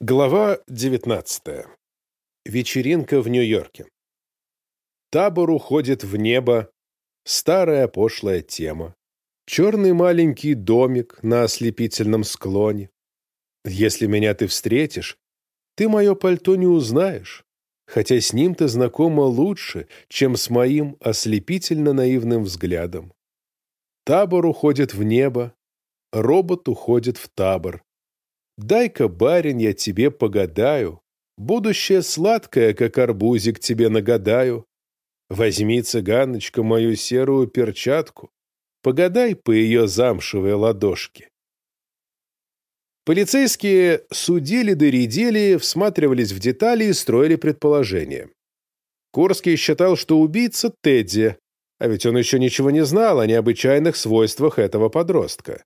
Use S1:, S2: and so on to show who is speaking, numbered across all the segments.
S1: Глава 19. Вечеринка в Нью-Йорке. Табор уходит в небо. Старая пошлая тема. Черный маленький домик на ослепительном склоне. Если меня ты встретишь, ты мое пальто не узнаешь, хотя с ним ты знакома лучше, чем с моим ослепительно-наивным взглядом. Табор уходит в небо, робот уходит в табор. Дай-ка, барин, я тебе погадаю, Будущее сладкое, как арбузик, тебе нагадаю. Возьми, цыганочка, мою серую перчатку, Погадай по ее замшевой ладошке. Полицейские судили доредили, всматривались в детали и строили предположения. Курский считал, что убийца Тедди, а ведь он еще ничего не знал о необычайных свойствах этого подростка.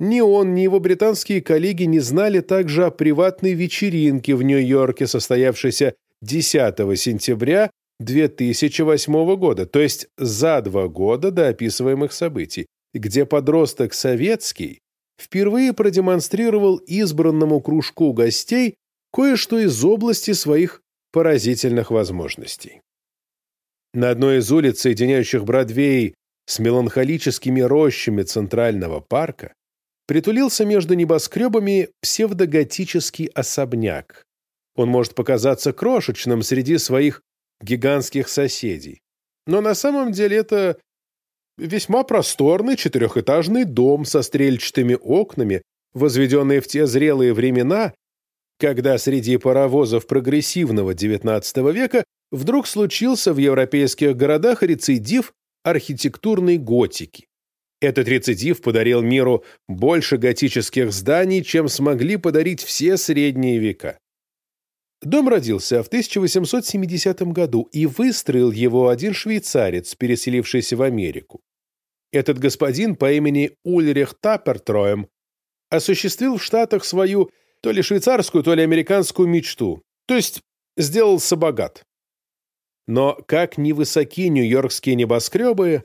S1: Ни он, ни его британские коллеги не знали также о приватной вечеринке в Нью-Йорке, состоявшейся 10 сентября 2008 года, то есть за два года до описываемых событий, где подросток советский впервые продемонстрировал избранному кружку гостей кое-что из области своих поразительных возможностей. На одной из улиц, соединяющих Бродвей с меланхолическими рощами Центрального парка, притулился между небоскребами псевдоготический особняк. Он может показаться крошечным среди своих гигантских соседей. Но на самом деле это весьма просторный четырехэтажный дом со стрельчатыми окнами, возведенный в те зрелые времена, когда среди паровозов прогрессивного XIX века вдруг случился в европейских городах рецидив архитектурной готики. Этот рецидив подарил миру больше готических зданий, чем смогли подарить все средние века. Дом родился в 1870 году, и выстроил его один швейцарец, переселившийся в Америку. Этот господин по имени Ульрих Таппертроем осуществил в Штатах свою то ли швейцарскую, то ли американскую мечту, то есть сделался богат. Но как ни высоки нью-йоркские небоскребы,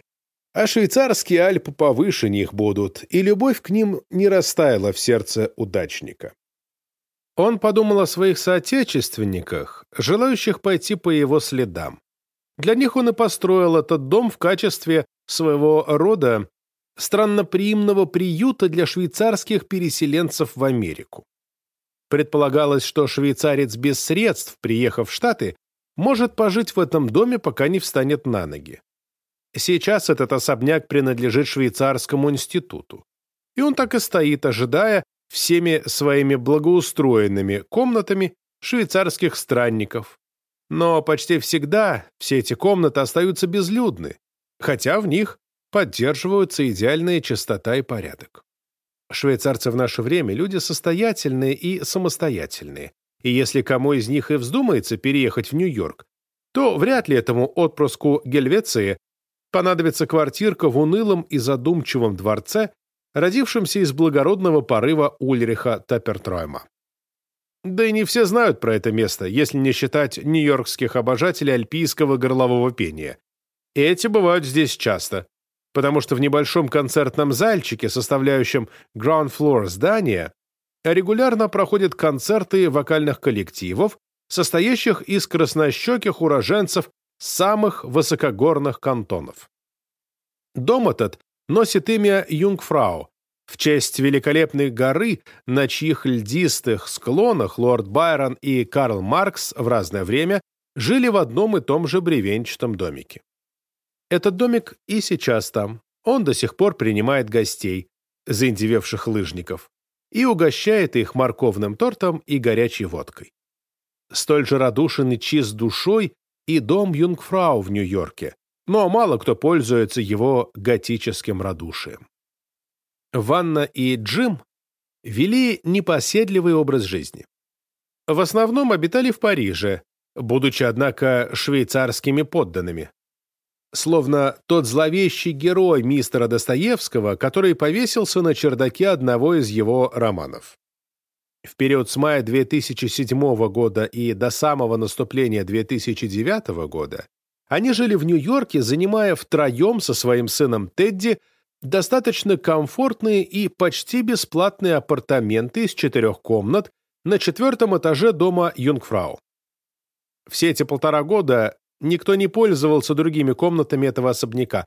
S1: а швейцарские Альпы повыше них будут, и любовь к ним не растаяла в сердце удачника. Он подумал о своих соотечественниках, желающих пойти по его следам. Для них он и построил этот дом в качестве своего рода странноприимного приюта для швейцарских переселенцев в Америку. Предполагалось, что швейцарец без средств, приехав в Штаты, может пожить в этом доме, пока не встанет на ноги. Сейчас этот особняк принадлежит швейцарскому институту. И он так и стоит, ожидая всеми своими благоустроенными комнатами швейцарских странников. Но почти всегда все эти комнаты остаются безлюдны, хотя в них поддерживаются идеальная чистота и порядок. Швейцарцы в наше время люди состоятельные и самостоятельные, и если кому из них и вздумается переехать в Нью-Йорк, то вряд ли этому отпрыску Гельвеции понадобится квартирка в унылом и задумчивом дворце, родившемся из благородного порыва Ульриха Таппертройма. Да и не все знают про это место, если не считать нью-йоркских обожателей альпийского горлового пения. Эти бывают здесь часто, потому что в небольшом концертном зальчике, составляющем ground floor здания, регулярно проходят концерты вокальных коллективов, состоящих из краснощеких уроженцев самых высокогорных кантонов. Дом этот носит имя Юнгфрау в честь великолепной горы, на чьих льдистых склонах лорд Байрон и Карл Маркс в разное время жили в одном и том же бревенчатом домике. Этот домик и сейчас там. Он до сих пор принимает гостей, заиндевевших лыжников, и угощает их морковным тортом и горячей водкой. Столь же радушен и чист душой и дом Юнгфрау в Нью-Йорке, но мало кто пользуется его готическим радушием. Ванна и Джим вели непоседливый образ жизни. В основном обитали в Париже, будучи, однако, швейцарскими подданными. Словно тот зловещий герой мистера Достоевского, который повесился на чердаке одного из его романов. В период с мая 2007 года и до самого наступления 2009 года они жили в Нью-Йорке, занимая втроем со своим сыном Тедди достаточно комфортные и почти бесплатные апартаменты из четырех комнат на четвертом этаже дома Юнгфрау. Все эти полтора года никто не пользовался другими комнатами этого особняка,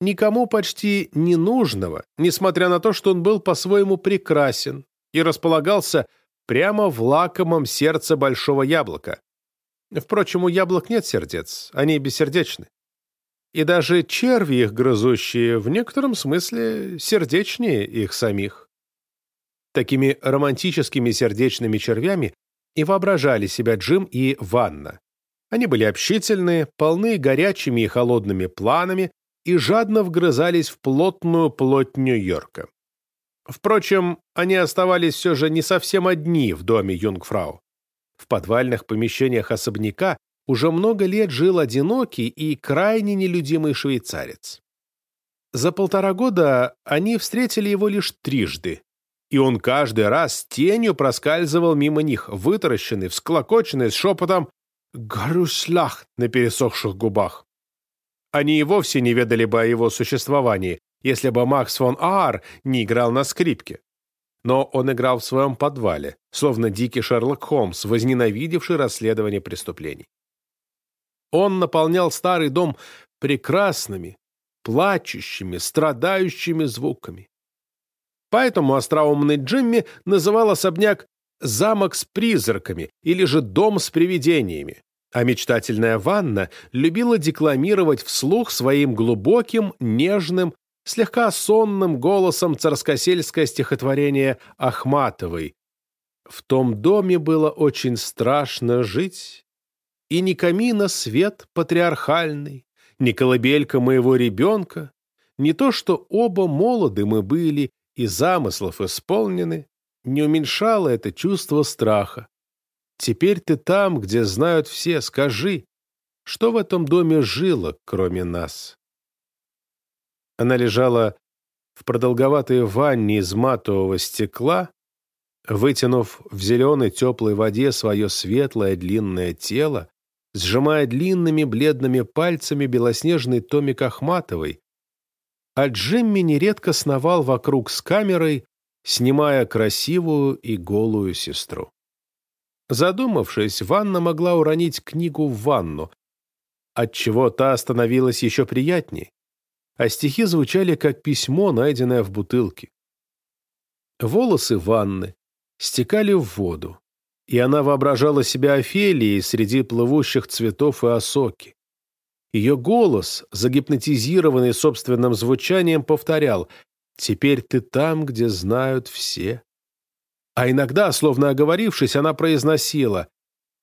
S1: никому почти не нужного, несмотря на то, что он был по-своему прекрасен и располагался прямо в лакомом сердце большого яблока. Впрочем, у яблок нет сердец, они бессердечны. И даже черви их грызущие в некотором смысле сердечнее их самих. Такими романтическими сердечными червями и воображали себя Джим и Ванна. Они были общительны, полны горячими и холодными планами и жадно вгрызались в плотную плоть Нью-Йорка. Впрочем, они оставались все же не совсем одни в доме Юнгфрау. В подвальных помещениях особняка уже много лет жил одинокий и крайне нелюдимый швейцарец. За полтора года они встретили его лишь трижды, и он каждый раз тенью проскальзывал мимо них, вытаращенный, всклокоченный, с шепотом «Гарушлах» на пересохших губах. Они и вовсе не ведали бы о его существовании, если бы Макс фон Аар не играл на скрипке. Но он играл в своем подвале, словно дикий Шерлок Холмс, возненавидевший расследование преступлений. Он наполнял старый дом прекрасными, плачущими, страдающими звуками. Поэтому остроумный Джимми называл особняк «замок с призраками» или же «дом с привидениями», а мечтательная Ванна любила декламировать вслух своим глубоким, нежным, слегка сонным голосом царскосельское стихотворение Ахматовой. В том доме было очень страшно жить, и ни камина свет патриархальный, ни колыбелька моего ребенка, не то, что оба молоды мы были и замыслов исполнены, не уменьшало это чувство страха. Теперь ты там, где знают все, скажи, что в этом доме жило, кроме нас? Она лежала в продолговатой ванне из матового стекла, вытянув в зеленой теплой воде свое светлое длинное тело, сжимая длинными бледными пальцами белоснежный томик Ахматовой, а Джимми нередко сновал вокруг с камерой, снимая красивую и голую сестру. Задумавшись, Ванна могла уронить книгу в ванну, отчего та становилась еще приятней, а стихи звучали как письмо, найденное в бутылке. Волосы Ванны стекали в воду, и она воображала себя Офелией среди плывущих цветов и осоки. Ее голос, загипнотизированный собственным звучанием, повторял «Теперь ты там, где знают все». А иногда, словно оговорившись, она произносила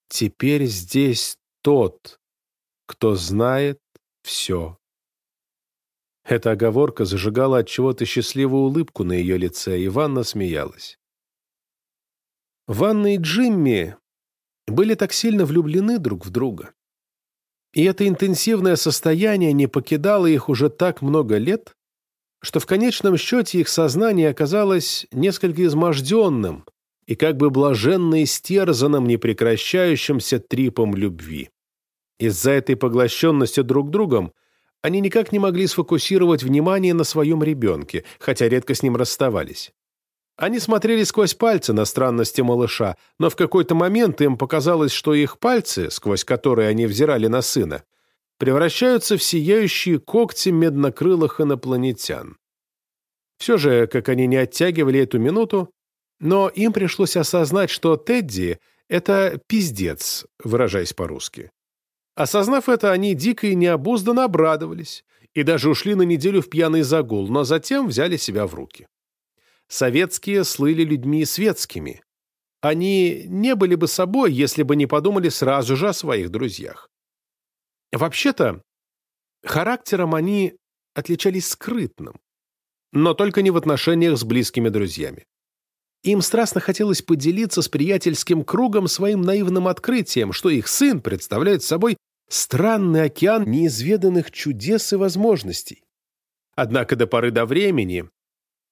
S1: «Теперь здесь тот, кто знает все». Эта оговорка зажигала от чего-то счастливую улыбку на ее лице, и Ванна смеялась. Ванна и Джимми были так сильно влюблены друг в друга. И это интенсивное состояние не покидало их уже так много лет, что в конечном счете их сознание оказалось несколько изможденным и как бы блаженно истерзанным непрекращающимся трипом любви. Из-за этой поглощенности друг другом – они никак не могли сфокусировать внимание на своем ребенке, хотя редко с ним расставались. Они смотрели сквозь пальцы на странности малыша, но в какой-то момент им показалось, что их пальцы, сквозь которые они взирали на сына, превращаются в сияющие когти меднокрылых инопланетян. Все же, как они не оттягивали эту минуту, но им пришлось осознать, что Тедди — это пиздец, выражаясь по-русски. Осознав это, они дико и необузданно обрадовались и даже ушли на неделю в пьяный загул, но затем взяли себя в руки. Советские слыли людьми светскими. Они не были бы собой, если бы не подумали сразу же о своих друзьях. Вообще-то, характером они отличались скрытным, но только не в отношениях с близкими друзьями. Им страстно хотелось поделиться с приятельским кругом своим наивным открытием, что их сын представляет собой странный океан неизведанных чудес и возможностей. Однако до поры до времени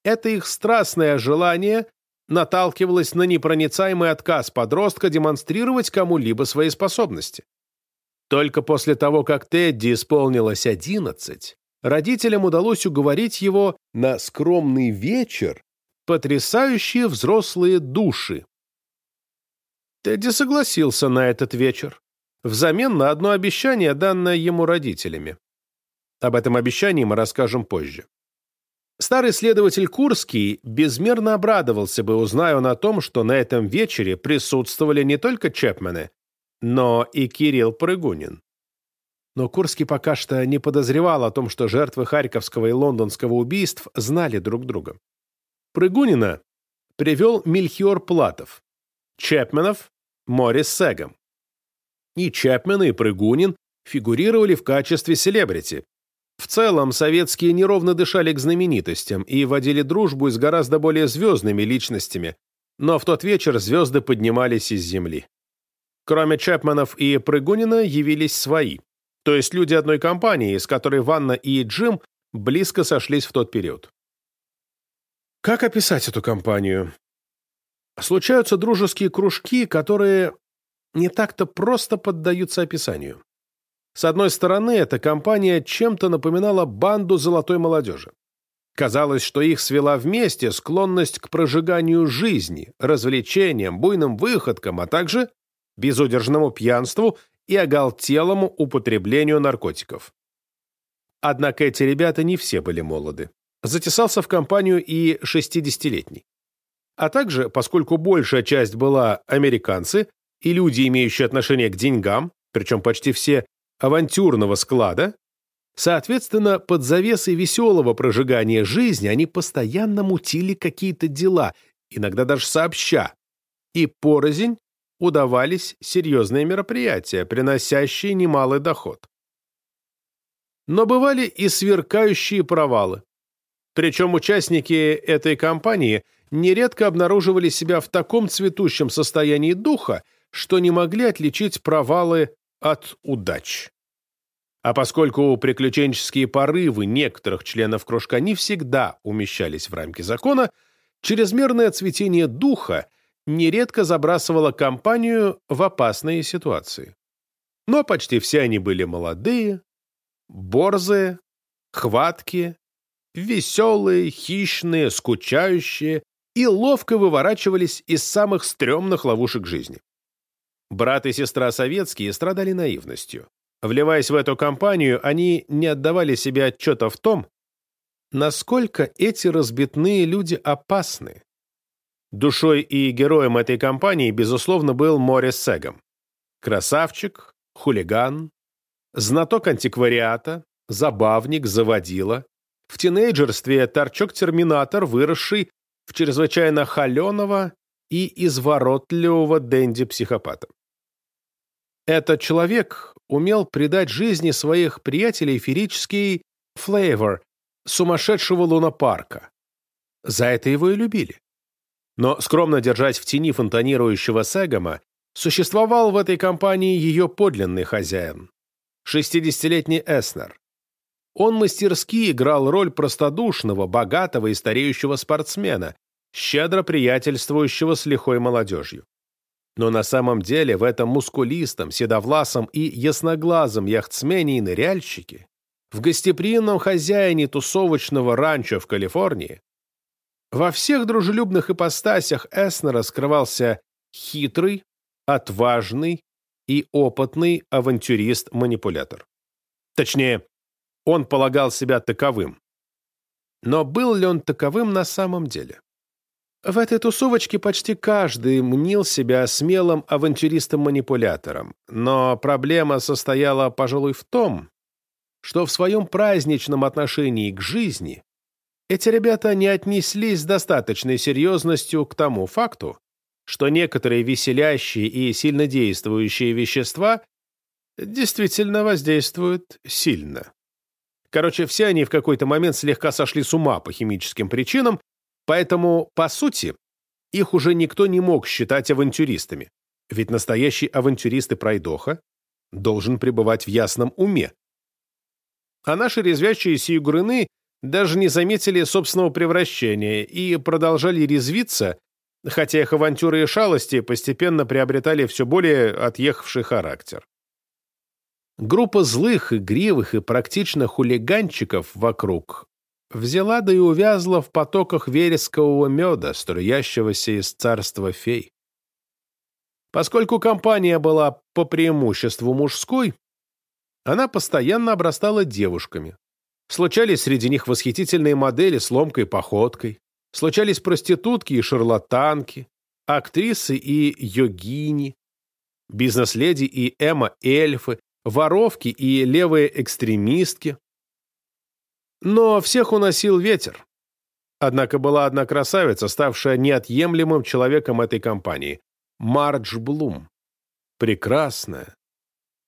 S1: это их страстное желание наталкивалось на непроницаемый отказ подростка демонстрировать кому-либо свои способности. Только после того, как Тедди исполнилось одиннадцать, родителям удалось уговорить его на скромный вечер потрясающие взрослые души. Тедди согласился на этот вечер, взамен на одно обещание, данное ему родителями. Об этом обещании мы расскажем позже. Старый следователь Курский безмерно обрадовался бы, узная он о том, что на этом вечере присутствовали не только Чепмены, но и Кирилл Прыгунин. Но Курский пока что не подозревал о том, что жертвы Харьковского и Лондонского убийств знали друг друга. Прыгунина привел Мельхиор Платов, Чепменов – Морис Сегом. И Чепмен, и Прыгунин фигурировали в качестве селебрити, в целом, советские неровно дышали к знаменитостям и водили дружбу с гораздо более звездными личностями, но в тот вечер звезды поднимались из земли. Кроме Чепманов и Прыгунина явились свои, то есть люди одной компании, с которой Ванна и Джим близко сошлись в тот период. Как описать эту компанию? Случаются дружеские кружки, которые не так-то просто поддаются описанию. С одной стороны, эта компания чем-то напоминала банду золотой молодежи. Казалось, что их свела вместе склонность к прожиганию жизни, развлечениям, буйным выходкам, а также безудержному пьянству и оголтелому употреблению наркотиков. Однако эти ребята не все были молоды. Затесался в компанию и 60-летний. А также, поскольку большая часть была американцы и люди, имеющие отношение к деньгам, причем почти все авантюрного склада, соответственно, под завесой веселого прожигания жизни они постоянно мутили какие-то дела, иногда даже сообща, и порознь удавались серьезные мероприятия, приносящие немалый доход. Но бывали и сверкающие провалы. Причем участники этой кампании нередко обнаруживали себя в таком цветущем состоянии духа, что не могли отличить провалы от удач. А поскольку приключенческие порывы некоторых членов кружка не всегда умещались в рамки закона, чрезмерное цветение духа нередко забрасывало компанию в опасные ситуации. Но почти все они были молодые, борзые, хваткие, веселые, хищные, скучающие и ловко выворачивались из самых стрёмных ловушек жизни. Брат и сестра советские страдали наивностью. Вливаясь в эту компанию, они не отдавали себе отчета в том, насколько эти разбитные люди опасны. Душой и героем этой компании, безусловно, был Морис Сегом. Красавчик, хулиган, знаток антиквариата, забавник, заводила. В тинейджерстве торчок-терминатор, выросший в чрезвычайно холеного и изворотливого Дэнди-психопата. Этот человек умел придать жизни своих приятелей ферический флейвор сумасшедшего лунопарка. За это его и любили. Но скромно держать в тени фонтанирующего Сегома существовал в этой компании ее подлинный хозяин – 60-летний Эснер. Он мастерски играл роль простодушного, богатого и стареющего спортсмена, щедро приятельствующего с лихой молодежью. Но на самом деле в этом мускулистом, седовласом и ясноглазом яхтсмене и ныряльщике, в гостеприимном хозяине тусовочного ранчо в Калифорнии, во всех дружелюбных ипостасях Эснера скрывался хитрый, отважный и опытный авантюрист-манипулятор. Точнее, он полагал себя таковым. Но был ли он таковым на самом деле? В этой тусовочке почти каждый мнил себя смелым авантюристом-манипулятором, но проблема состояла, пожалуй, в том, что в своем праздничном отношении к жизни эти ребята не отнеслись с достаточной серьезностью к тому факту, что некоторые веселящие и сильнодействующие вещества действительно воздействуют сильно. Короче, все они в какой-то момент слегка сошли с ума по химическим причинам Поэтому, по сути, их уже никто не мог считать авантюристами, ведь настоящий авантюрист и пройдоха должен пребывать в ясном уме. А наши резвящиеся игруны даже не заметили собственного превращения и продолжали резвиться, хотя их авантюры и шалости постепенно приобретали все более отъехавший характер. Группа злых, игривых и практично хулиганчиков вокруг взяла да и увязла в потоках верескового меда, струящегося из царства фей. Поскольку компания была по преимуществу мужской, она постоянно обрастала девушками. Случались среди них восхитительные модели с ломкой походкой, случались проститутки и шарлатанки, актрисы и йогини, бизнес-леди и эмо-эльфы, воровки и левые экстремистки. Но всех уносил ветер. Однако была одна красавица, ставшая неотъемлемым человеком этой компании – Мардж Блум. Прекрасная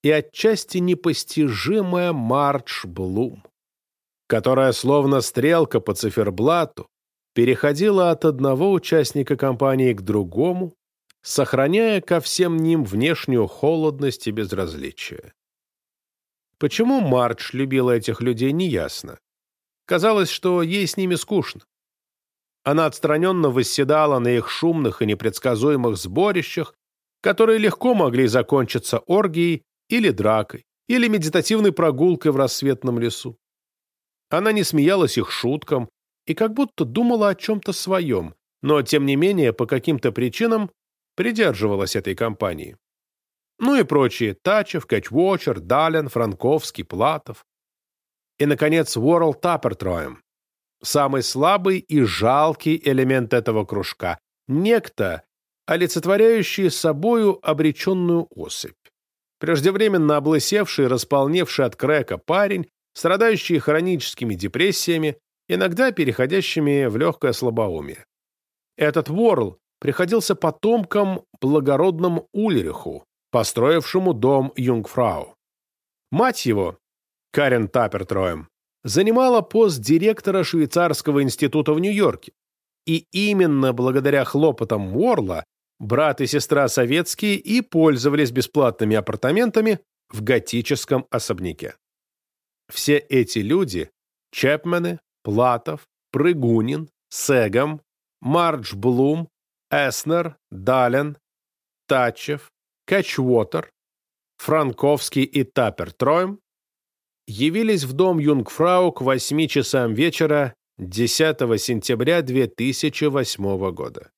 S1: и отчасти непостижимая Мардж Блум, которая, словно стрелка по циферблату, переходила от одного участника компании к другому, сохраняя ко всем ним внешнюю холодность и безразличие. Почему Мардж любила этих людей, неясно. Казалось, что ей с ними скучно. Она отстраненно восседала на их шумных и непредсказуемых сборищах, которые легко могли закончиться оргией или дракой, или медитативной прогулкой в рассветном лесу. Она не смеялась их шуткам и как будто думала о чем-то своем, но, тем не менее, по каким-то причинам придерживалась этой компании. Ну и прочие – Тачев, Кэтчвотчер, Дален, Франковский, Платов. И, наконец, Уорл Таппертроем, самый слабый и жалкий элемент этого кружка, некто, олицетворяющий собою обреченную особь. Преждевременно облысевший, располневший от крека парень, страдающий хроническими депрессиями, иногда переходящими в легкое слабоумие. Этот Ворл приходился потомкам благородному Ульриху, построившему дом Юнгфрау. Мать его, Карен Тапертроем, занимала пост директора швейцарского института в Нью-Йорке. И именно благодаря хлопотам Уорла брат и сестра советские и пользовались бесплатными апартаментами в готическом особняке. Все эти люди – Чепмены, Платов, Прыгунин, Сегам, Мардж Блум, Эснер, Дален, Тачев, Кэтчвотер, Франковский и Таппер Троем явились в дом Юнгфрау к 8 часам вечера 10 сентября 2008 года.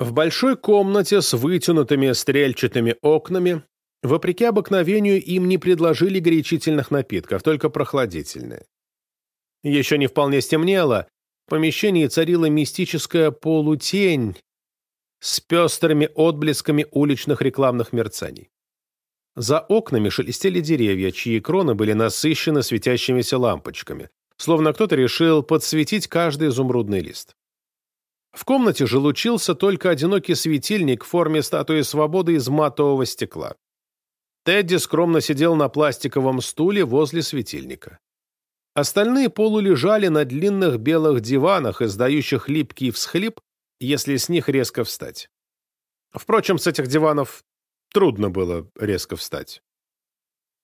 S1: В большой комнате с вытянутыми стрельчатыми окнами, вопреки обыкновению, им не предложили горячительных напитков, только прохладительные. Еще не вполне стемнело, в помещении царила мистическая полутень с пестрыми отблесками уличных рекламных мерцаний. За окнами шелестели деревья, чьи кроны были насыщены светящимися лампочками, словно кто-то решил подсветить каждый изумрудный лист. В комнате же лучился только одинокий светильник в форме статуи свободы из матового стекла. Тедди скромно сидел на пластиковом стуле возле светильника. Остальные полулежали на длинных белых диванах, издающих липкий всхлип, если с них резко встать. Впрочем, с этих диванов Трудно было резко встать.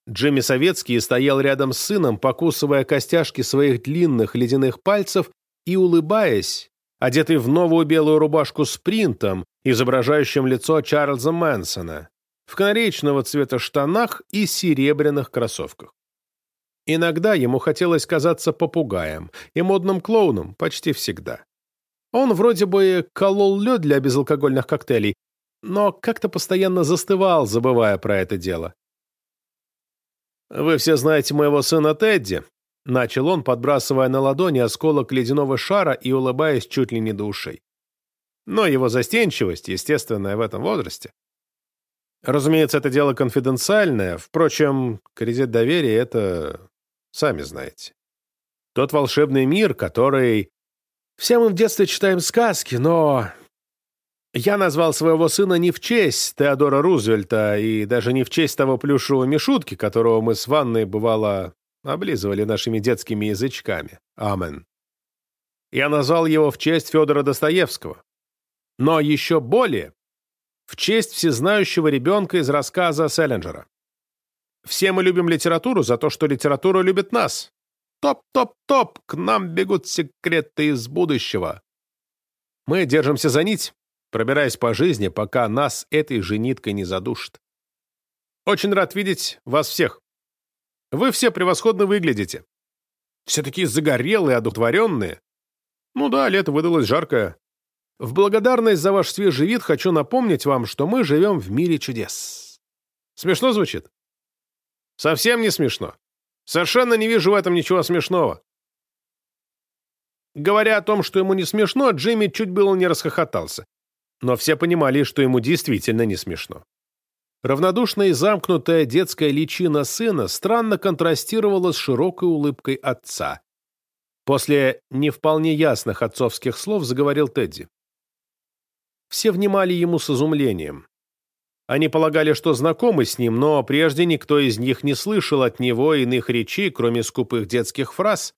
S1: Джимми Советский стоял рядом с сыном, покусывая костяшки своих длинных ледяных пальцев и улыбаясь, одетый в новую белую рубашку с принтом, изображающим лицо Чарльза Мэнсона, в канареечного цвета штанах и серебряных кроссовках. Иногда ему хотелось казаться попугаем и модным клоуном почти всегда. Он вроде бы колол лед для безалкогольных коктейлей, но как-то постоянно застывал, забывая про это дело. «Вы все знаете моего сына Тедди», — начал он, подбрасывая на ладони осколок ледяного шара и улыбаясь чуть ли не до ушей. Но его застенчивость, естественная в этом возрасте. Разумеется, это дело конфиденциальное, впрочем, кредит доверия — это... сами знаете. Тот волшебный мир, который... Все мы в детстве читаем сказки, но я назвал своего сына не в честь Теодора Рузвельта и даже не в честь того плюшевого мишутки, которого мы с ванной, бывало, облизывали нашими детскими язычками. Амен. Я назвал его в честь Федора Достоевского. Но еще более в честь всезнающего ребенка из рассказа Селлинджера. Все мы любим литературу за то, что литература любит нас. Топ-топ-топ, к нам бегут секреты из будущего. Мы держимся за нить, пробираясь по жизни, пока нас этой же ниткой не задушит. Очень рад видеть вас всех. Вы все превосходно выглядите. Все такие загорелые, одухотворенные. Ну да, лето выдалось жаркое. В благодарность за ваш свежий вид хочу напомнить вам, что мы живем в мире чудес. Смешно звучит? Совсем не смешно. Совершенно не вижу в этом ничего смешного. Говоря о том, что ему не смешно, Джимми чуть было не расхохотался. Но все понимали, что ему действительно не смешно. Равнодушная и замкнутая детская личина сына странно контрастировала с широкой улыбкой отца. После не вполне ясных отцовских слов заговорил Тедди. Все внимали ему с изумлением. Они полагали, что знакомы с ним, но прежде никто из них не слышал от него иных речей, кроме скупых детских фраз,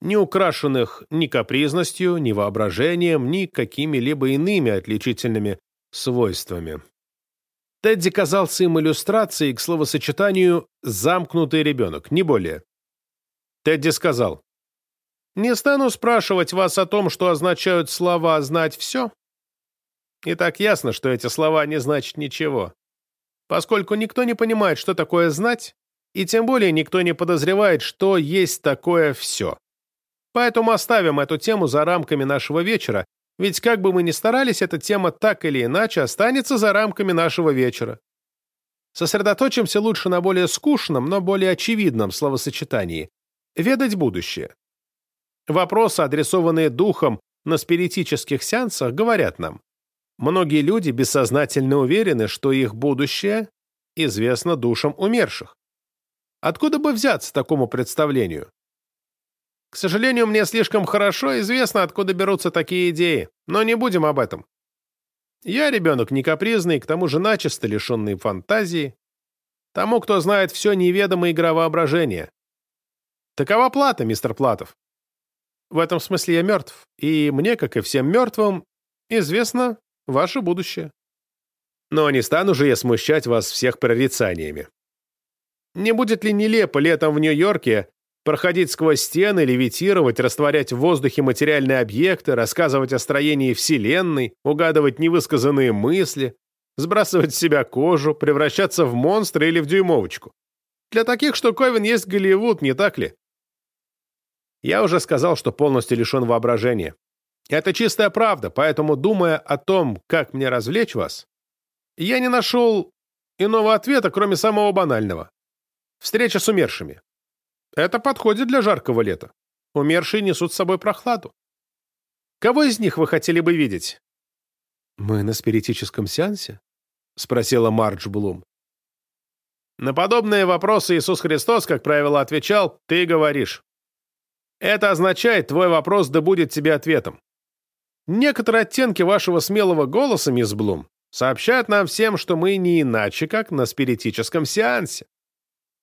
S1: не украшенных ни капризностью, ни воображением, ни какими-либо иными отличительными свойствами. Тедди казался им иллюстрацией к словосочетанию «замкнутый ребенок», не более. Тедди сказал, «Не стану спрашивать вас о том, что означают слова «знать все». И так ясно, что эти слова не значат ничего. Поскольку никто не понимает, что такое «знать», и тем более никто не подозревает, что есть такое «все». Поэтому оставим эту тему за рамками нашего вечера, ведь как бы мы ни старались, эта тема так или иначе останется за рамками нашего вечера. Сосредоточимся лучше на более скучном, но более очевидном словосочетании – ведать будущее. Вопросы, адресованные духом на спиритических сеансах, говорят нам. Многие люди бессознательно уверены, что их будущее известно душам умерших. Откуда бы взяться такому представлению? К сожалению, мне слишком хорошо известно, откуда берутся такие идеи, но не будем об этом. Я ребенок не капризный, к тому же начисто лишенный фантазии. Тому, кто знает все неведомое игра воображения. Такова плата, мистер Платов. В этом смысле я мертв, и мне, как и всем мертвым, известно ваше будущее. Но не стану же я смущать вас всех прорицаниями. Не будет ли нелепо летом в Нью-Йорке проходить сквозь стены, левитировать, растворять в воздухе материальные объекты, рассказывать о строении Вселенной, угадывать невысказанные мысли, сбрасывать с себя кожу, превращаться в монстра или в дюймовочку. Для таких штуковин есть Голливуд, не так ли? Я уже сказал, что полностью лишен воображения. Это чистая правда, поэтому, думая о том, как мне развлечь вас, я не нашел иного ответа, кроме самого банального. Встреча с умершими. Это подходит для жаркого лета. Умершие несут с собой прохладу. Кого из них вы хотели бы видеть? Мы на спиритическом сеансе? Спросила Мардж Блум. На подобные вопросы Иисус Христос, как правило, отвечал «ты говоришь». Это означает, твой вопрос да будет тебе ответом. Некоторые оттенки вашего смелого голоса, мисс Блум, сообщают нам всем, что мы не иначе, как на спиритическом сеансе.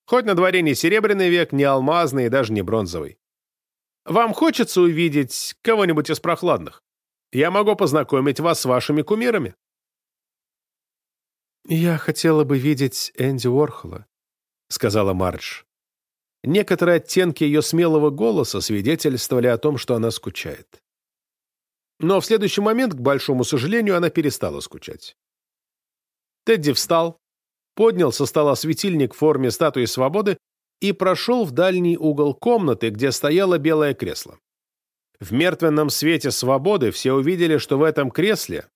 S1: Хоть на дворе не серебряный век, не алмазный и даже не бронзовый. Вам хочется увидеть кого-нибудь из прохладных? Я могу познакомить вас с вашими кумирами. «Я хотела бы видеть Энди Уорхола», — сказала Мардж. Некоторые оттенки ее смелого голоса свидетельствовали о том, что она скучает. Но в следующий момент, к большому сожалению, она перестала скучать. Тедди встал, поднял со стола светильник в форме статуи свободы и прошел в дальний угол комнаты, где стояло белое кресло. В мертвенном свете свободы все увидели, что в этом кресле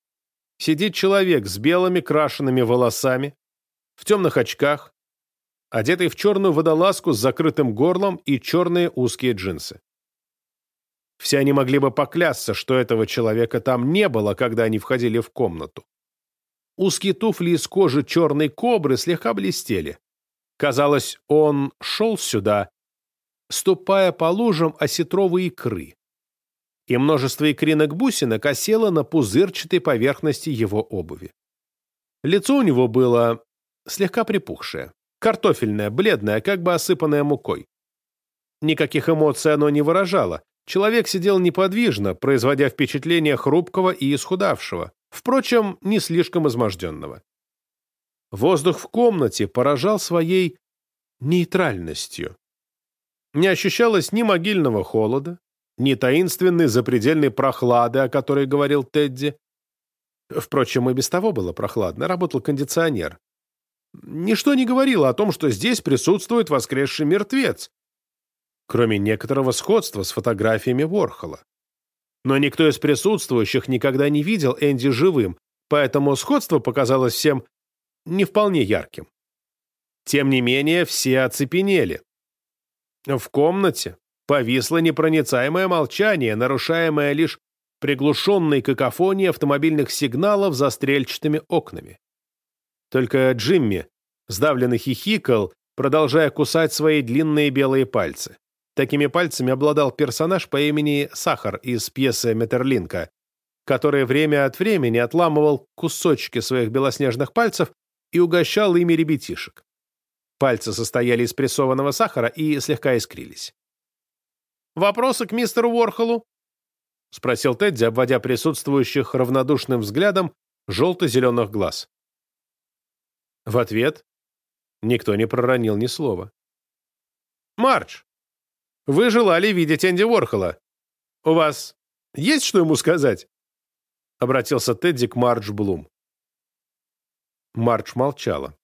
S1: сидит человек с белыми крашенными волосами, в темных очках, одетый в черную водолазку с закрытым горлом и черные узкие джинсы. Все они могли бы поклясться, что этого человека там не было, когда они входили в комнату. Узкие туфли из кожи черной кобры слегка блестели. Казалось, он шел сюда, ступая по лужам осетровой икры. И множество икринок-бусинок осело на пузырчатой поверхности его обуви. Лицо у него было слегка припухшее, картофельное, бледное, как бы осыпанное мукой. Никаких эмоций оно не выражало. Человек сидел неподвижно, производя впечатление хрупкого и исхудавшего, впрочем, не слишком изможденного. Воздух в комнате поражал своей нейтральностью. Не ощущалось ни могильного холода, ни таинственной запредельной прохлады, о которой говорил Тедди. Впрочем, и без того было прохладно, работал кондиционер. Ничто не говорило о том, что здесь присутствует воскресший мертвец, кроме некоторого сходства с фотографиями Ворхола. Но никто из присутствующих никогда не видел Энди живым, поэтому сходство показалось всем не вполне ярким. Тем не менее, все оцепенели. В комнате повисло непроницаемое молчание, нарушаемое лишь приглушенной какофонией автомобильных сигналов за стрельчатыми окнами. Только Джимми сдавленно хихикал, продолжая кусать свои длинные белые пальцы. Такими пальцами обладал персонаж по имени Сахар из пьесы Метерлинка, который время от времени отламывал кусочки своих белоснежных пальцев и угощал ими ребятишек. Пальцы состояли из прессованного сахара и слегка искрились. «Вопросы к мистеру Уорхолу?» — спросил Тедди, обводя присутствующих равнодушным взглядом желто-зеленых глаз. В ответ никто не проронил ни слова. «Мардж, вы желали видеть Энди Уорхола. У вас есть что ему сказать?» — обратился Тедди к Мардж Блум. Мардж молчала.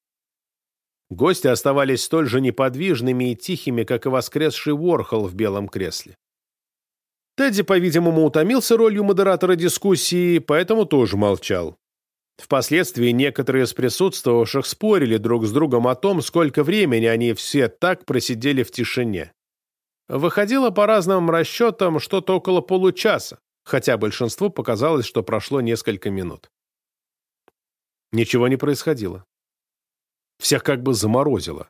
S1: Гости оставались столь же неподвижными и тихими, как и воскресший Уорхол в белом кресле. Тедди, по-видимому, утомился ролью модератора дискуссии, поэтому тоже молчал. Впоследствии некоторые из присутствовавших спорили друг с другом о том, сколько времени они все так просидели в тишине. Выходило по разным расчетам что-то около получаса, хотя большинству показалось, что прошло несколько минут. Ничего не происходило. Всех как бы заморозило.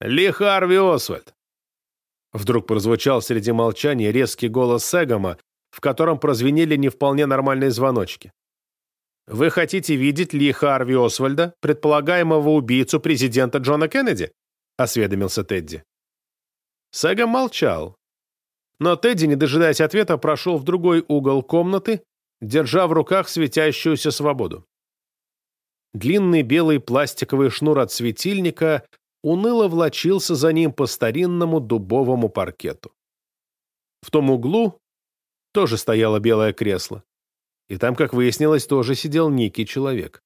S1: «Ли Харви Освальд!» Вдруг прозвучал среди молчания резкий голос Сегома, в котором прозвенели не вполне нормальные звоночки. «Вы хотите видеть Ли Харви Освальда, предполагаемого убийцу президента Джона Кеннеди?» — осведомился Тедди. Сегом молчал. Но Тедди, не дожидаясь ответа, прошел в другой угол комнаты, держа в руках светящуюся свободу. Длинный белый пластиковый шнур от светильника уныло влочился за ним по старинному дубовому паркету. В том углу тоже стояло белое кресло. И там, как выяснилось, тоже сидел некий человек.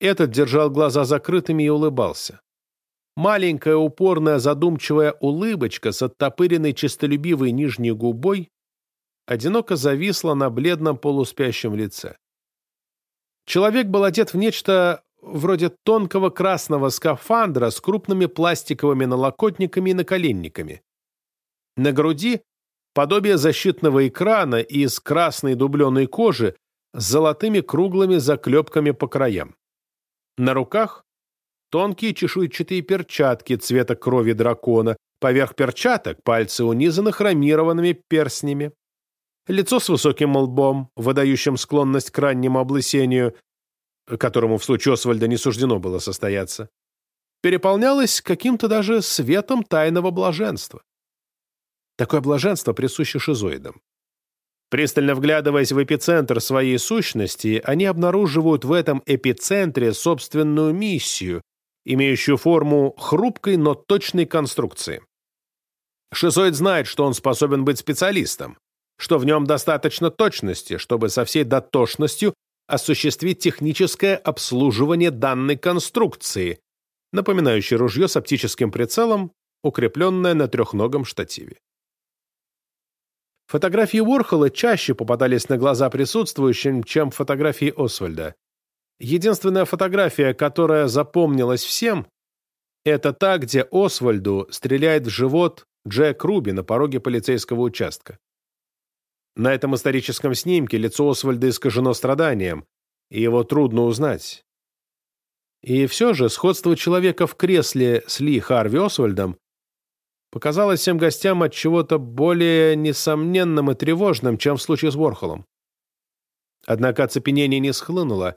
S1: Этот держал глаза закрытыми и улыбался. Маленькая упорная задумчивая улыбочка с оттопыренной честолюбивой нижней губой одиноко зависла на бледном полуспящем лице. Человек был одет в нечто вроде тонкого красного скафандра с крупными пластиковыми налокотниками и наколенниками. На груди подобие защитного экрана из красной дубленой кожи с золотыми круглыми заклепками по краям. На руках тонкие чешуйчатые перчатки цвета крови дракона, поверх перчаток пальцы унизаны хромированными перстнями. Лицо с высоким лбом, выдающим склонность к раннему облысению, которому в случае Освальда не суждено было состояться, переполнялось каким-то даже светом тайного блаженства. Такое блаженство присуще шизоидам. Пристально вглядываясь в эпицентр своей сущности, они обнаруживают в этом эпицентре собственную миссию, имеющую форму хрупкой, но точной конструкции. Шизоид знает, что он способен быть специалистом, что в нем достаточно точности, чтобы со всей дотошностью осуществить техническое обслуживание данной конструкции, напоминающей ружье с оптическим прицелом, укрепленное на трехногом штативе. Фотографии Уорхола чаще попадались на глаза присутствующим, чем фотографии Освальда. Единственная фотография, которая запомнилась всем, это та, где Освальду стреляет в живот Джек Руби на пороге полицейского участка. На этом историческом снимке лицо Освальда искажено страданием, и его трудно узнать. И все же сходство человека в кресле с Ли Харви Освальдом показалось всем гостям от чего-то более несомненным и тревожным, чем в случае с Ворхолом. Однако оцепенение не схлынуло,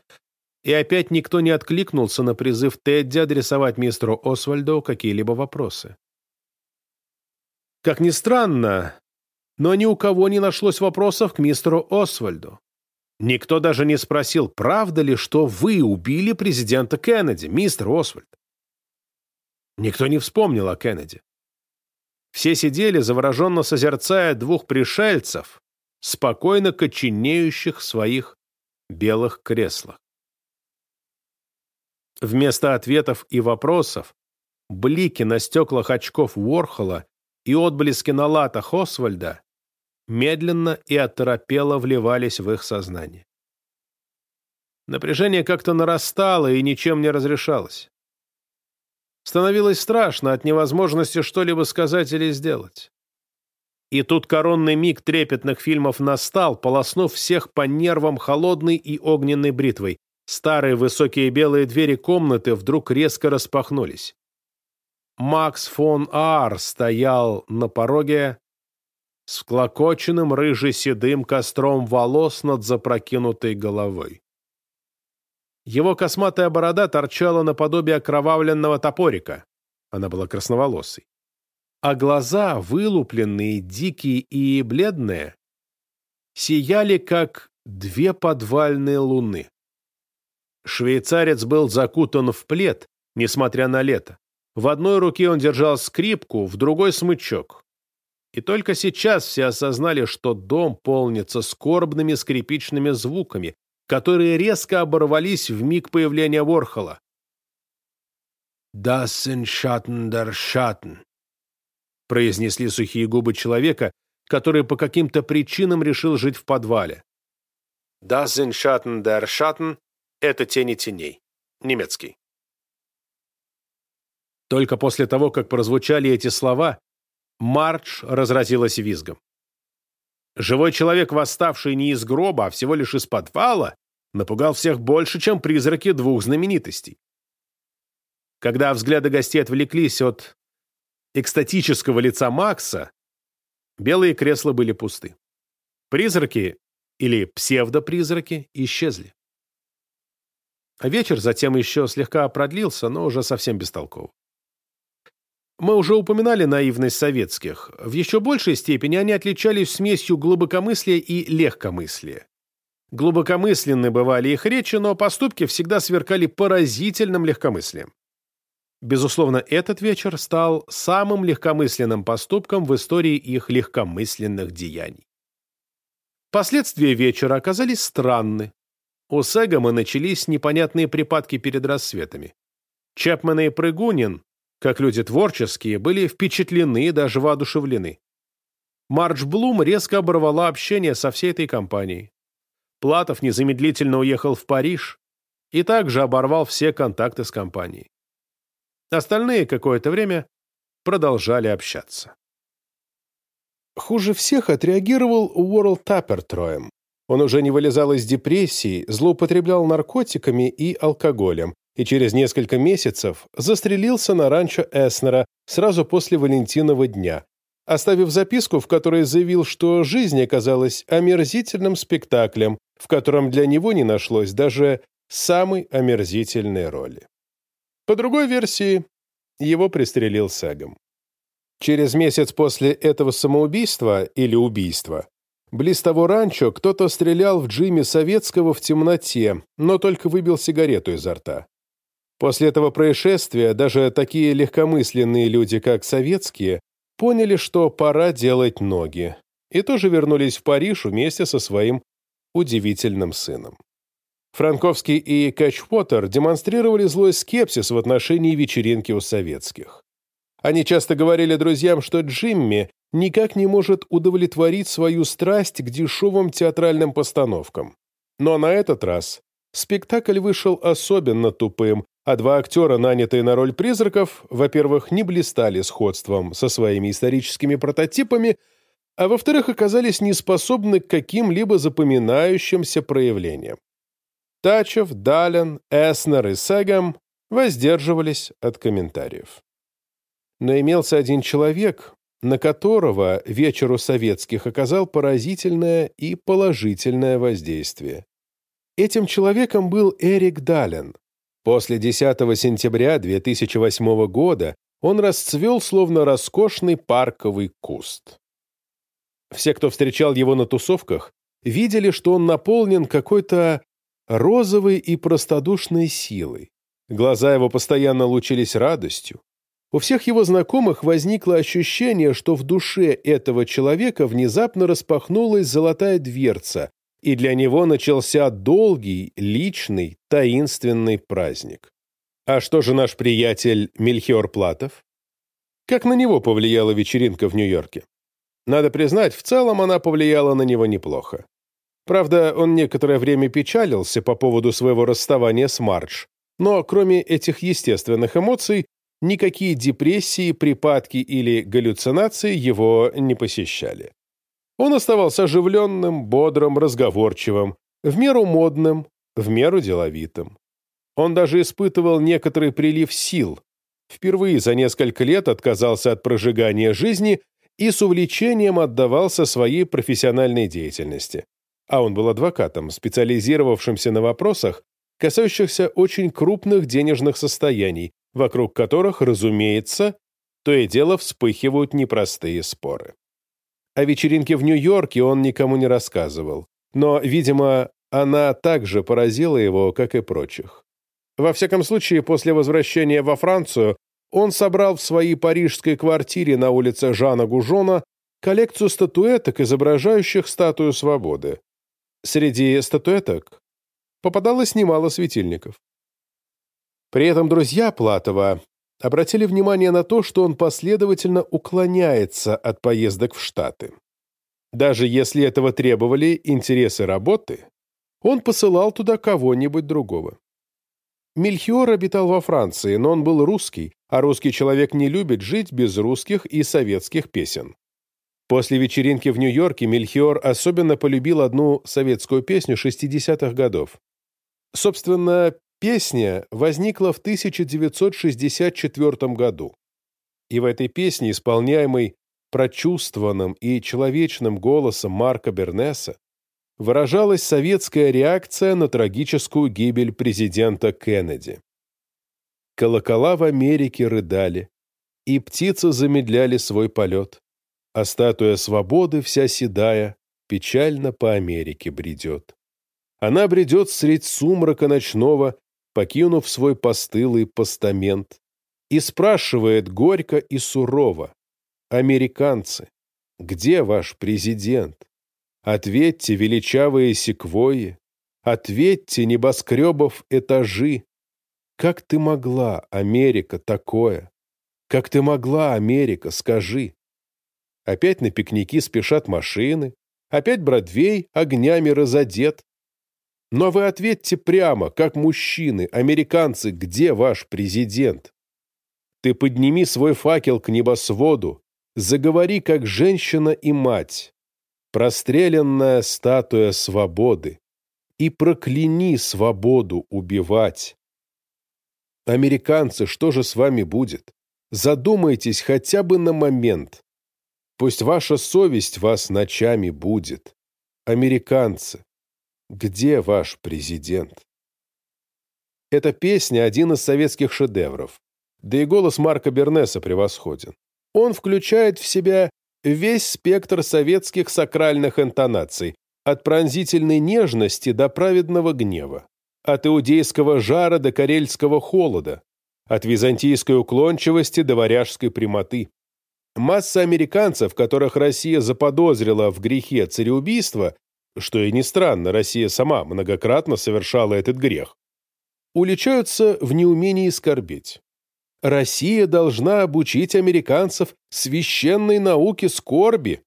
S1: и опять никто не откликнулся на призыв Тедди адресовать мистеру Освальду какие-либо вопросы. Как ни странно, но ни у кого не нашлось вопросов к мистеру Освальду. Никто даже не спросил, правда ли, что вы убили президента Кеннеди, мистер Освальд. Никто не вспомнил о Кеннеди. Все сидели, завороженно созерцая двух пришельцев, спокойно коченеющих в своих белых креслах. Вместо ответов и вопросов блики на стеклах очков Уорхола и отблески на латах Освальда медленно и оторопело вливались в их сознание. Напряжение как-то нарастало и ничем не разрешалось. Становилось страшно от невозможности что-либо сказать или сделать. И тут коронный миг трепетных фильмов настал, полоснув всех по нервам холодной и огненной бритвой. Старые высокие белые двери комнаты вдруг резко распахнулись. Макс фон Аар стоял на пороге с вклокоченным рыже-седым костром волос над запрокинутой головой. Его косматая борода торчала наподобие окровавленного топорика. Она была красноволосой. А глаза, вылупленные, дикие и бледные, сияли, как две подвальные луны. Швейцарец был закутан в плед, несмотря на лето. В одной руке он держал скрипку, в другой — смычок. И только сейчас все осознали, что дом полнится скорбными скрипичными звуками, которые резко оборвались в миг появления Ворхола. «Das sind Schatten Schatten», произнесли сухие губы человека, который по каким-то причинам решил жить в подвале. «Das sind Schatten Schatten» — это тени теней. Немецкий. Только после того, как прозвучали эти слова, Мардж разразилась визгом. Живой человек, восставший не из гроба, а всего лишь из подвала, напугал всех больше, чем призраки двух знаменитостей. Когда взгляды гостей отвлеклись от экстатического лица Макса, белые кресла были пусты. Призраки или псевдопризраки исчезли. Вечер затем еще слегка продлился, но уже совсем бестолково. Мы уже упоминали наивность советских. В еще большей степени они отличались смесью глубокомыслия и легкомыслия. Глубокомысленны бывали их речи, но поступки всегда сверкали поразительным легкомыслием. Безусловно, этот вечер стал самым легкомысленным поступком в истории их легкомысленных деяний. Последствия вечера оказались странны. У Сегома начались непонятные припадки перед рассветами. Чапман и Прыгунин, как люди творческие, были впечатлены и даже воодушевлены. Мардж Блум резко оборвала общение со всей этой компанией. Платов незамедлительно уехал в Париж и также оборвал все контакты с компанией. Остальные какое-то время продолжали общаться. Хуже всех отреагировал Уорл Таппертроем. Он уже не вылезал из депрессии, злоупотреблял наркотиками и алкоголем, и через несколько месяцев застрелился на ранчо Эснера сразу после Валентинова дня, оставив записку, в которой заявил, что жизнь оказалась омерзительным спектаклем, в котором для него не нашлось даже самой омерзительной роли. По другой версии, его пристрелил Сагом. Через месяц после этого самоубийства или убийства близ того ранчо кто-то стрелял в Джимми Советского в темноте, но только выбил сигарету изо рта. После этого происшествия даже такие легкомысленные люди, как советские, поняли, что пора делать ноги, и тоже вернулись в Париж вместе со своим удивительным сыном. Франковский и Кэтчпоттер демонстрировали злой скепсис в отношении вечеринки у советских. Они часто говорили друзьям, что Джимми никак не может удовлетворить свою страсть к дешевым театральным постановкам. Но на этот раз спектакль вышел особенно тупым, а два актера, нанятые на роль призраков, во-первых, не блистали сходством со своими историческими прототипами, а во-вторых, оказались неспособны к каким-либо запоминающимся проявлениям. Тачев, Дален, Эснер и Сегам воздерживались от комментариев. Но имелся один человек, на которого вечеру советских оказал поразительное и положительное воздействие. Этим человеком был Эрик Дален. После 10 сентября 2008 года он расцвел словно роскошный парковый куст. Все, кто встречал его на тусовках, видели, что он наполнен какой-то розовой и простодушной силой. Глаза его постоянно лучились радостью. У всех его знакомых возникло ощущение, что в душе этого человека внезапно распахнулась золотая дверца, и для него начался долгий, личный, таинственный праздник. А что же наш приятель Мельхиор Платов? Как на него повлияла вечеринка в Нью-Йорке? Надо признать, в целом она повлияла на него неплохо. Правда, он некоторое время печалился по поводу своего расставания с Мардж, но кроме этих естественных эмоций, никакие депрессии, припадки или галлюцинации его не посещали. Он оставался оживленным, бодрым, разговорчивым, в меру модным, в меру деловитым. Он даже испытывал некоторый прилив сил, впервые за несколько лет отказался от прожигания жизни и с увлечением отдавался своей профессиональной деятельности. А он был адвокатом, специализировавшимся на вопросах, касающихся очень крупных денежных состояний, вокруг которых, разумеется, то и дело вспыхивают непростые споры. О вечеринке в Нью-Йорке он никому не рассказывал, но, видимо, она также поразила его, как и прочих. Во всяком случае, после возвращения во Францию он собрал в своей парижской квартире на улице Жана Гужона коллекцию статуэток, изображающих статую свободы. Среди статуэток попадалось немало светильников. При этом друзья Платова обратили внимание на то, что он последовательно уклоняется от поездок в Штаты. Даже если этого требовали интересы работы, он посылал туда кого-нибудь другого. Мельхиор обитал во Франции, но он был русский, а русский человек не любит жить без русских и советских песен. После вечеринки в Нью-Йорке Мельхиор особенно полюбил одну советскую песню 60-х годов. Собственно, Песня возникла в 1964 году. И в этой песне, исполняемой прочувствованным и человечным голосом Марка Бернеса, выражалась советская реакция на трагическую гибель президента Кеннеди. Колокола в Америке рыдали, и птицы замедляли свой полет, а статуя свободы вся седая печально по Америке бредет. Она бредет средь сумрака ночного покинув свой постылый постамент, и спрашивает горько и сурово, «Американцы, где ваш президент? Ответьте, величавые секвои, ответьте, небоскребов этажи, как ты могла, Америка, такое? Как ты могла, Америка, скажи?» Опять на пикники спешат машины, опять Бродвей огнями разодет, но вы ответьте прямо, как мужчины, американцы, где ваш президент? Ты подними свой факел к небосводу, заговори, как женщина и мать, простреленная статуя свободы, и прокляни свободу убивать. Американцы, что же с вами будет? Задумайтесь хотя бы на момент. Пусть ваша совесть вас ночами будет. Американцы, где ваш президент? Эта песня – один из советских шедевров. Да и голос Марка Бернеса превосходен. Он включает в себя весь спектр советских сакральных интонаций, от пронзительной нежности до праведного гнева, от иудейского жара до карельского холода, от византийской уклончивости до варяжской прямоты. Масса американцев, которых Россия заподозрила в грехе цареубийства, что и не странно, Россия сама многократно совершала этот грех, уличаются в неумении скорбеть. Россия должна обучить американцев священной науке скорби.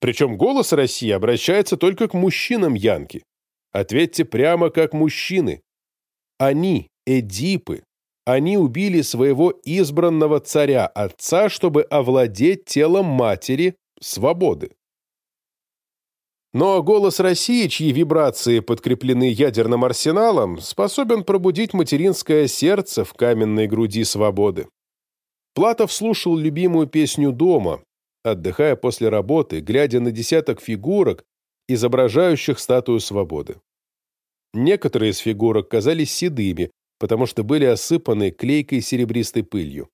S1: Причем голос России обращается только к мужчинам Янки. Ответьте прямо как мужчины. Они, Эдипы, они убили своего избранного царя-отца, чтобы овладеть телом матери свободы. Но голос России, чьи вибрации подкреплены ядерным арсеналом, способен пробудить материнское сердце в каменной груди свободы. Платов слушал любимую песню дома, отдыхая после работы, глядя на десяток фигурок, изображающих статую свободы. Некоторые из фигурок казались седыми, потому что были осыпаны клейкой серебристой пылью.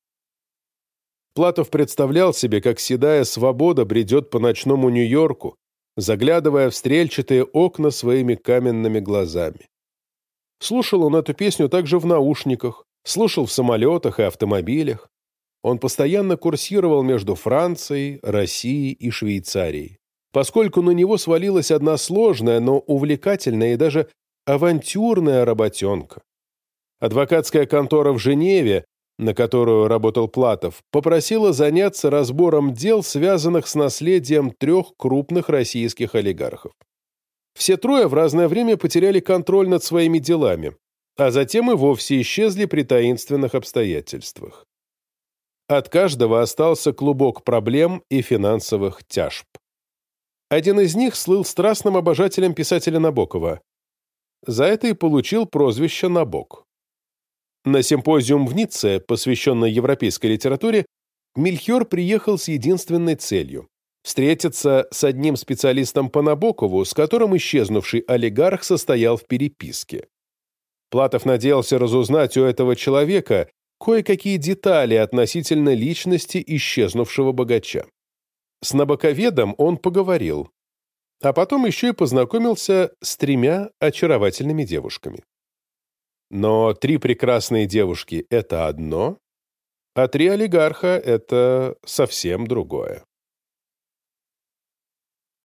S1: Платов представлял себе, как седая свобода бредет по ночному Нью-Йорку, заглядывая в стрельчатые окна своими каменными глазами. Слушал он эту песню также в наушниках, слушал в самолетах и автомобилях. Он постоянно курсировал между Францией, Россией и Швейцарией, поскольку на него свалилась одна сложная, но увлекательная и даже авантюрная работенка. Адвокатская контора в Женеве на которую работал Платов, попросила заняться разбором дел, связанных с наследием трех крупных российских олигархов. Все трое в разное время потеряли контроль над своими делами, а затем и вовсе исчезли при таинственных обстоятельствах. От каждого остался клубок проблем и финансовых тяжб. Один из них слыл страстным обожателем писателя Набокова. За это и получил прозвище Набок. На симпозиум в Ницце, посвященный европейской литературе, Мельхиор приехал с единственной целью – встретиться с одним специалистом по Набокову, с которым исчезнувший олигарх состоял в переписке. Платов надеялся разузнать у этого человека кое-какие детали относительно личности исчезнувшего богача. С набоковедом он поговорил, а потом еще и познакомился с тремя очаровательными девушками. Но три прекрасные девушки — это одно, а три олигарха — это совсем другое.